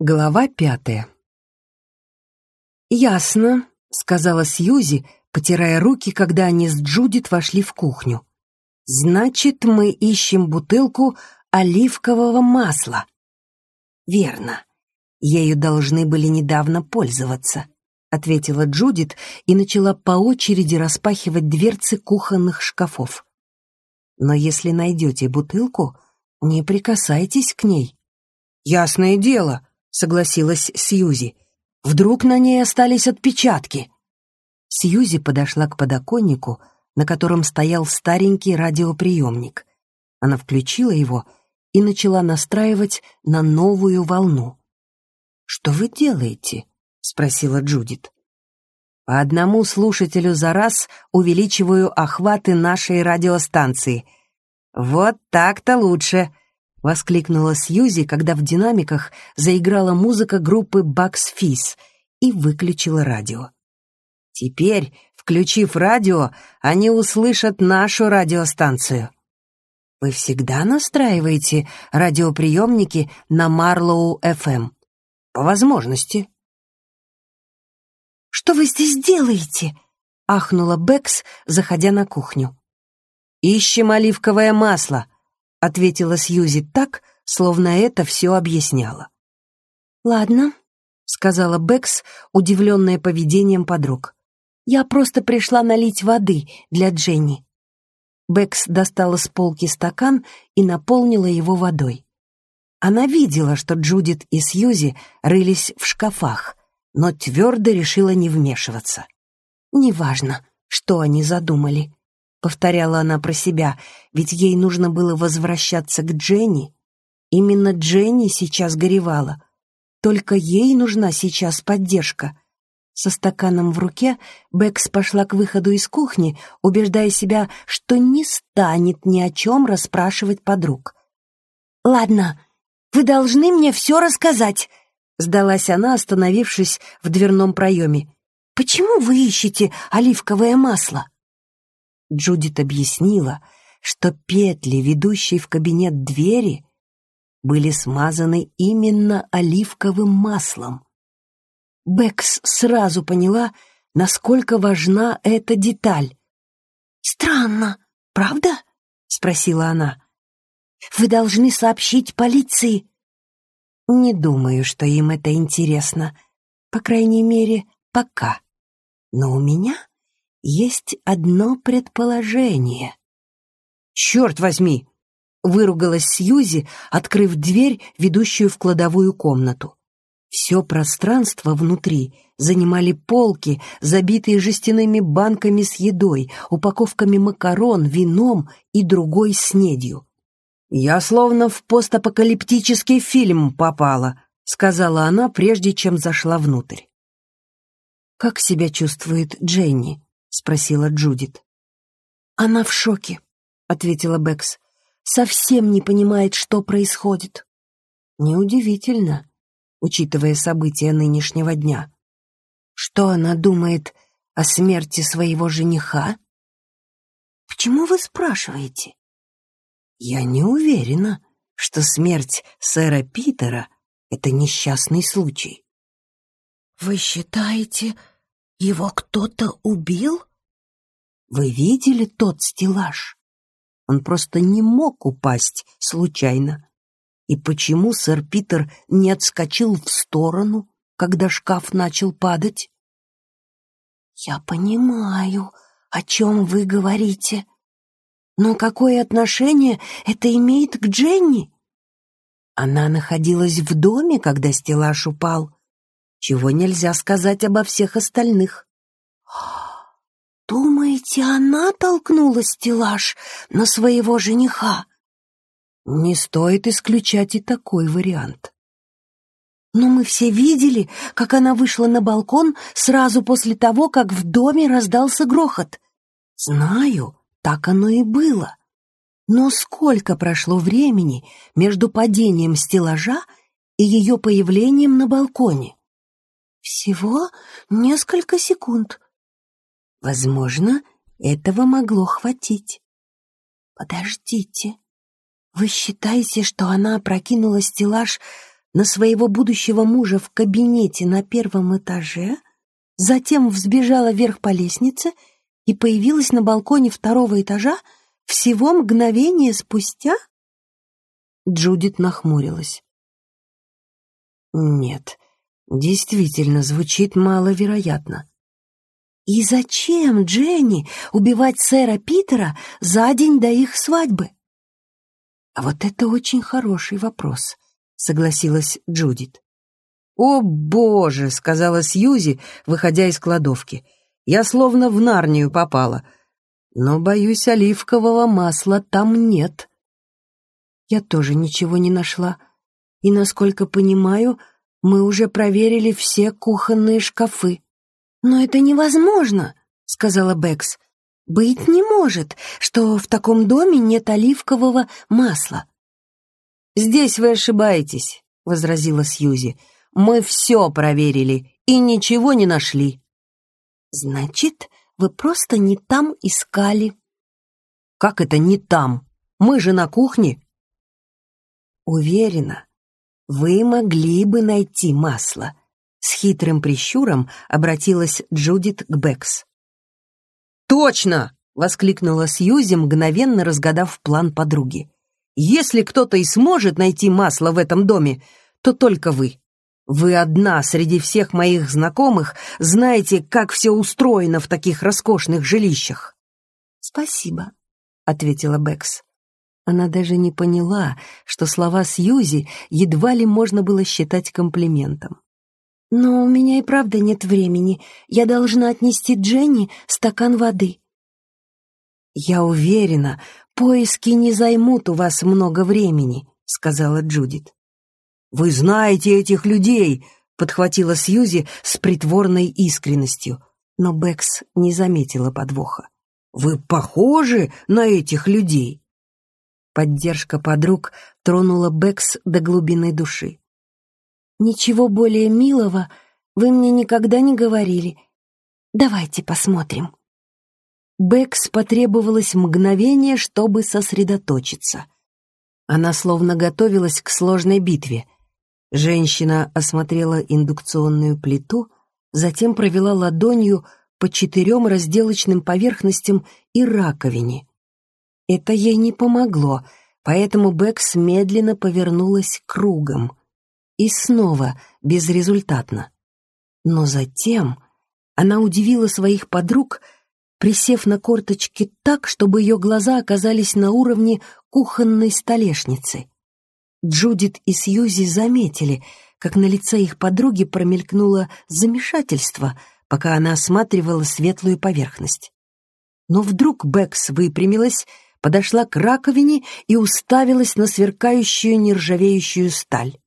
Глава пятая. «Ясно», — сказала Сьюзи, потирая руки, когда они с Джудит вошли в кухню. «Значит, мы ищем бутылку оливкового масла». «Верно. Ею должны были недавно пользоваться», — ответила Джудит и начала по очереди распахивать дверцы кухонных шкафов. «Но если найдете бутылку, не прикасайтесь к ней». «Ясное дело», — согласилась Сьюзи. «Вдруг на ней остались отпечатки?» Сьюзи подошла к подоконнику, на котором стоял старенький радиоприемник. Она включила его и начала настраивать на новую волну. «Что вы делаете?» — спросила Джудит. «По одному слушателю за раз увеличиваю охваты нашей радиостанции. Вот так-то лучше!» — воскликнула Сьюзи, когда в динамиках заиграла музыка группы «Бакс Физ» и выключила радио. «Теперь, включив радио, они услышат нашу радиостанцию». «Вы всегда настраиваете радиоприемники на Марлоу-ФМ?» «По возможности». «Что вы здесь делаете?» — ахнула Бэкс, заходя на кухню. «Ищем оливковое масло», — ответила Сьюзи так, словно это все объясняло. «Ладно», — сказала Бэкс, удивленная поведением подруг. «Я просто пришла налить воды для Дженни». Бэкс достала с полки стакан и наполнила его водой. Она видела, что Джудит и Сьюзи рылись в шкафах, но твердо решила не вмешиваться. «Неважно, что они задумали», — повторяла она про себя, ведь ей нужно было возвращаться к Дженни. Именно Дженни сейчас горевала. Только ей нужна сейчас поддержка. Со стаканом в руке Бэкс пошла к выходу из кухни, убеждая себя, что не станет ни о чем расспрашивать подруг. «Ладно, вы должны мне все рассказать», — сдалась она, остановившись в дверном проеме. «Почему вы ищете оливковое масло?» Джудит объяснила, что петли, ведущие в кабинет двери, были смазаны именно оливковым маслом. Бэкс сразу поняла, насколько важна эта деталь. «Странно, правда?» — спросила она. «Вы должны сообщить полиции». «Не думаю, что им это интересно. По крайней мере, пока. Но у меня есть одно предположение. «Черт возьми!» — выругалась Сьюзи, открыв дверь, ведущую в кладовую комнату. Все пространство внутри занимали полки, забитые жестяными банками с едой, упаковками макарон, вином и другой снедью. «Я словно в постапокалиптический фильм попала», — сказала она, прежде чем зашла внутрь. «Как себя чувствует Дженни?» — спросила Джудит. «Она в шоке», — ответила Бэкс. «Совсем не понимает, что происходит». «Неудивительно, учитывая события нынешнего дня. Что она думает о смерти своего жениха?» «Почему вы спрашиваете?» «Я не уверена, что смерть сэра Питера — это несчастный случай». «Вы считаете, его кто-то убил? Вы видели тот стеллаж? Он просто не мог упасть случайно. И почему сэр Питер не отскочил в сторону, когда шкаф начал падать? Я понимаю, о чем вы говорите. Но какое отношение это имеет к Дженни? Она находилась в доме, когда стеллаж упал чего нельзя сказать обо всех остальных. «Думаете, она толкнула стеллаж на своего жениха?» Не стоит исключать и такой вариант. Но мы все видели, как она вышла на балкон сразу после того, как в доме раздался грохот. Знаю, так оно и было. Но сколько прошло времени между падением стеллажа и ее появлением на балконе? Всего несколько секунд. Возможно, этого могло хватить. Подождите. Вы считаете, что она опрокинула стеллаж на своего будущего мужа в кабинете на первом этаже, затем взбежала вверх по лестнице и появилась на балконе второго этажа всего мгновение спустя? Джудит нахмурилась. Нет, действительно звучит маловероятно. И зачем Дженни убивать сэра Питера за день до их свадьбы? А вот это очень хороший вопрос, согласилась Джудит. «О, боже!» — сказала Сьюзи, выходя из кладовки. «Я словно в Нарнию попала. Но, боюсь, оливкового масла там нет». Я тоже ничего не нашла. И, насколько понимаю, мы уже проверили все кухонные шкафы. «Но это невозможно», — сказала Бэкс. «Быть не может, что в таком доме нет оливкового масла». «Здесь вы ошибаетесь», — возразила Сьюзи. «Мы все проверили и ничего не нашли». «Значит, вы просто не там искали». «Как это не там? Мы же на кухне». «Уверена, вы могли бы найти масло», с хитрым прищуром обратилась Джудит к Бэкс. «Точно!» — воскликнула Сьюзи, мгновенно разгадав план подруги. «Если кто-то и сможет найти масло в этом доме, то только вы. Вы одна среди всех моих знакомых знаете, как все устроено в таких роскошных жилищах». «Спасибо», — ответила Бэкс. Она даже не поняла, что слова Сьюзи едва ли можно было считать комплиментом. «Но у меня и правда нет времени. Я должна отнести Дженни стакан воды». «Я уверена, поиски не займут у вас много времени», — сказала Джудит. «Вы знаете этих людей», — подхватила Сьюзи с притворной искренностью, но Бэкс не заметила подвоха. «Вы похожи на этих людей». Поддержка подруг тронула Бэкс до глубины души. Ничего более милого вы мне никогда не говорили. Давайте посмотрим. Бэкс потребовалось мгновение, чтобы сосредоточиться. Она словно готовилась к сложной битве. Женщина осмотрела индукционную плиту, затем провела ладонью по четырем разделочным поверхностям и раковине. Это ей не помогло, поэтому Бэкс медленно повернулась кругом. И снова безрезультатно. Но затем она удивила своих подруг, присев на корточки так, чтобы ее глаза оказались на уровне кухонной столешницы. Джудит и Сьюзи заметили, как на лице их подруги промелькнуло замешательство, пока она осматривала светлую поверхность. Но вдруг Бэкс выпрямилась, подошла к раковине и уставилась на сверкающую нержавеющую сталь.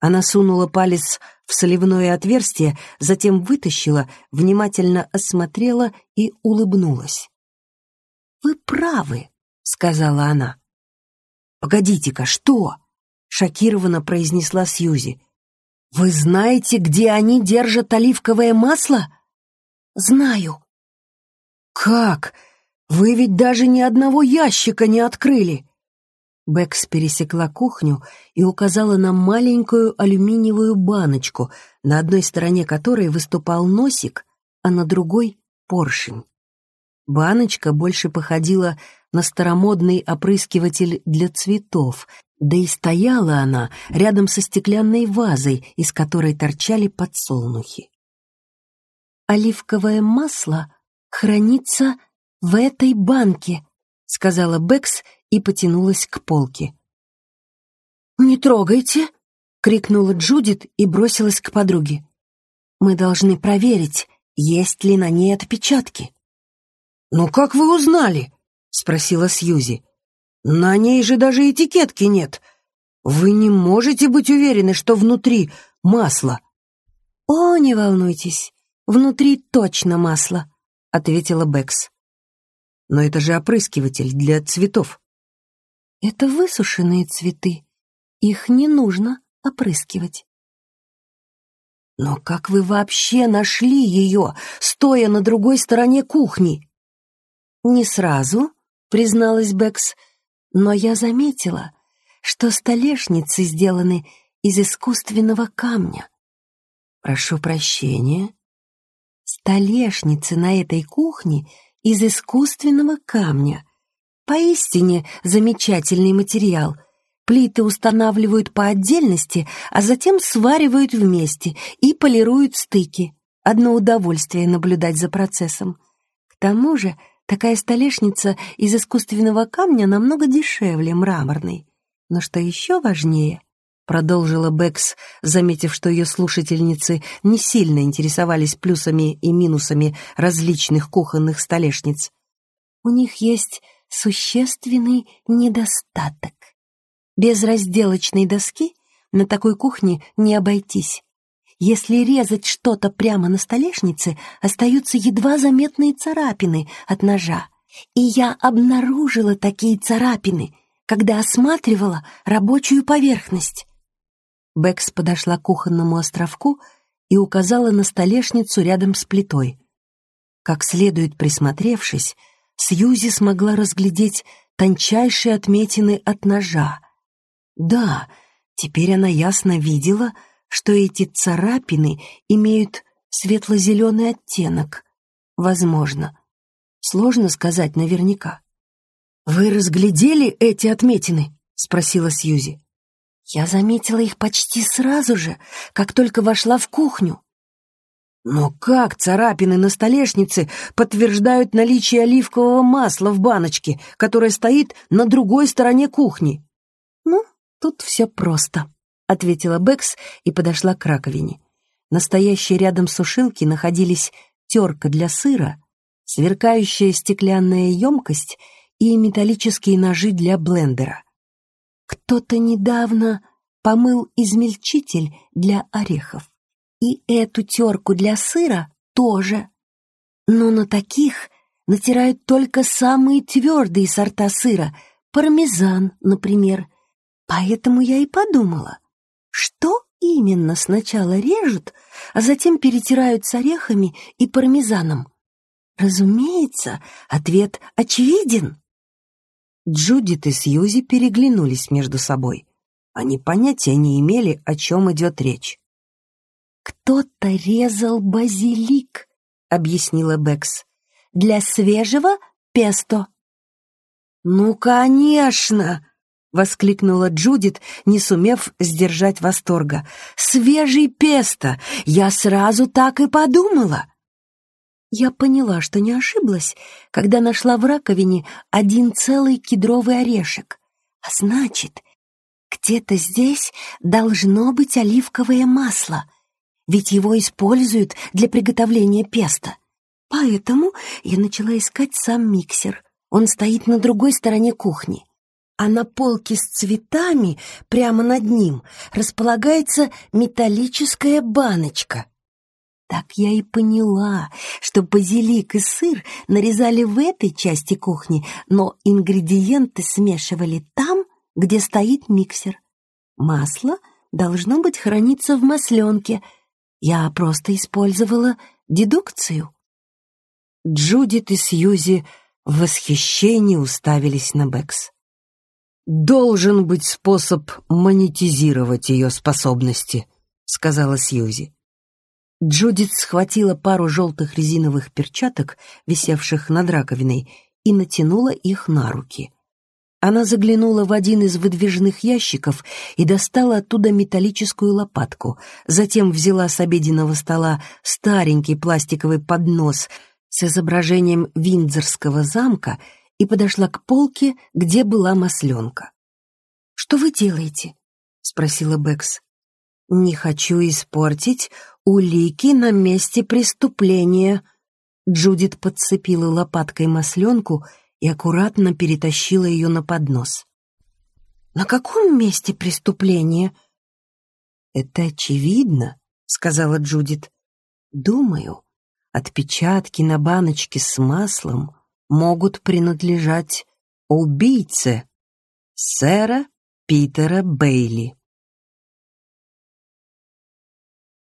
Она сунула палец в соливное отверстие, затем вытащила, внимательно осмотрела и улыбнулась. «Вы правы», — сказала она. «Погодите-ка, что?» — шокированно произнесла Сьюзи. «Вы знаете, где они держат оливковое масло?» «Знаю». «Как? Вы ведь даже ни одного ящика не открыли!» Бэкс пересекла кухню и указала на маленькую алюминиевую баночку, на одной стороне которой выступал носик, а на другой — поршень. Баночка больше походила на старомодный опрыскиватель для цветов, да и стояла она рядом со стеклянной вазой, из которой торчали подсолнухи. «Оливковое масло хранится в этой банке», — сказала Бэкс и потянулась к полке. «Не трогайте!» — крикнула Джудит и бросилась к подруге. «Мы должны проверить, есть ли на ней отпечатки». «Ну как вы узнали?» — спросила Сьюзи. «На ней же даже этикетки нет. Вы не можете быть уверены, что внутри масло». «О, не волнуйтесь, внутри точно масло», — ответила Бэкс. «Но это же опрыскиватель для цветов». Это высушенные цветы. Их не нужно опрыскивать. Но как вы вообще нашли ее, стоя на другой стороне кухни? Не сразу, призналась Бэкс, но я заметила, что столешницы сделаны из искусственного камня. Прошу прощения. Столешницы на этой кухне из искусственного камня. Поистине замечательный материал. Плиты устанавливают по отдельности, а затем сваривают вместе и полируют стыки. Одно удовольствие наблюдать за процессом. К тому же такая столешница из искусственного камня намного дешевле мраморной. Но что еще важнее, продолжила Бэкс, заметив, что ее слушательницы не сильно интересовались плюсами и минусами различных кухонных столешниц. У них есть существенный недостаток. Без разделочной доски на такой кухне не обойтись. Если резать что-то прямо на столешнице, остаются едва заметные царапины от ножа. И я обнаружила такие царапины, когда осматривала рабочую поверхность. Бэкс подошла к кухонному островку и указала на столешницу рядом с плитой. Как следует присмотревшись, Сьюзи смогла разглядеть тончайшие отметины от ножа. Да, теперь она ясно видела, что эти царапины имеют светло-зеленый оттенок. Возможно. Сложно сказать наверняка. «Вы разглядели эти отметины?» — спросила Сьюзи. «Я заметила их почти сразу же, как только вошла в кухню». «Но как царапины на столешнице подтверждают наличие оливкового масла в баночке, которое стоит на другой стороне кухни?» «Ну, тут все просто», — ответила Бэкс и подошла к раковине. Настоящие рядом сушилки находились терка для сыра, сверкающая стеклянная емкость и металлические ножи для блендера. Кто-то недавно помыл измельчитель для орехов. И эту терку для сыра тоже. Но на таких натирают только самые твердые сорта сыра, пармезан, например. Поэтому я и подумала, что именно сначала режут, а затем перетирают с орехами и пармезаном? Разумеется, ответ очевиден. Джудит и Сьюзи переглянулись между собой. Они понятия не имели, о чем идет речь. «Кто-то резал базилик», — объяснила Бэкс, — «для свежего песто». «Ну, конечно!» — воскликнула Джудит, не сумев сдержать восторга. «Свежий песто! Я сразу так и подумала!» Я поняла, что не ошиблась, когда нашла в раковине один целый кедровый орешек. А значит, где-то здесь должно быть оливковое масло, ведь его используют для приготовления песта. Поэтому я начала искать сам миксер. Он стоит на другой стороне кухни а на полке с цветами прямо над ним располагается металлическая баночка. Так я и поняла, что базилик и сыр нарезали в этой части кухни, но ингредиенты смешивали там, где стоит миксер. Масло должно быть храниться в масленке. Я просто использовала дедукцию. Джудит и Сьюзи в восхищении уставились на Бэкс. «Должен быть способ монетизировать ее способности», — сказала Сьюзи. Джудит схватила пару желтых резиновых перчаток, висевших над раковиной, и натянула их на руки. Она заглянула в один из выдвижных ящиков и достала оттуда металлическую лопатку, затем взяла с обеденного стола старенький пластиковый поднос с изображением Виндзорского замка и подошла к полке, где была масленка. «Что вы делаете?» — спросила Бэкс. «Не хочу испортить улики на месте преступления». Джудит подцепила лопаткой масленку и аккуратно перетащила ее на поднос. «На каком месте преступления?» «Это очевидно», — сказала Джудит. «Думаю, отпечатки на баночке с маслом могут принадлежать убийце сэра Питера Бейли.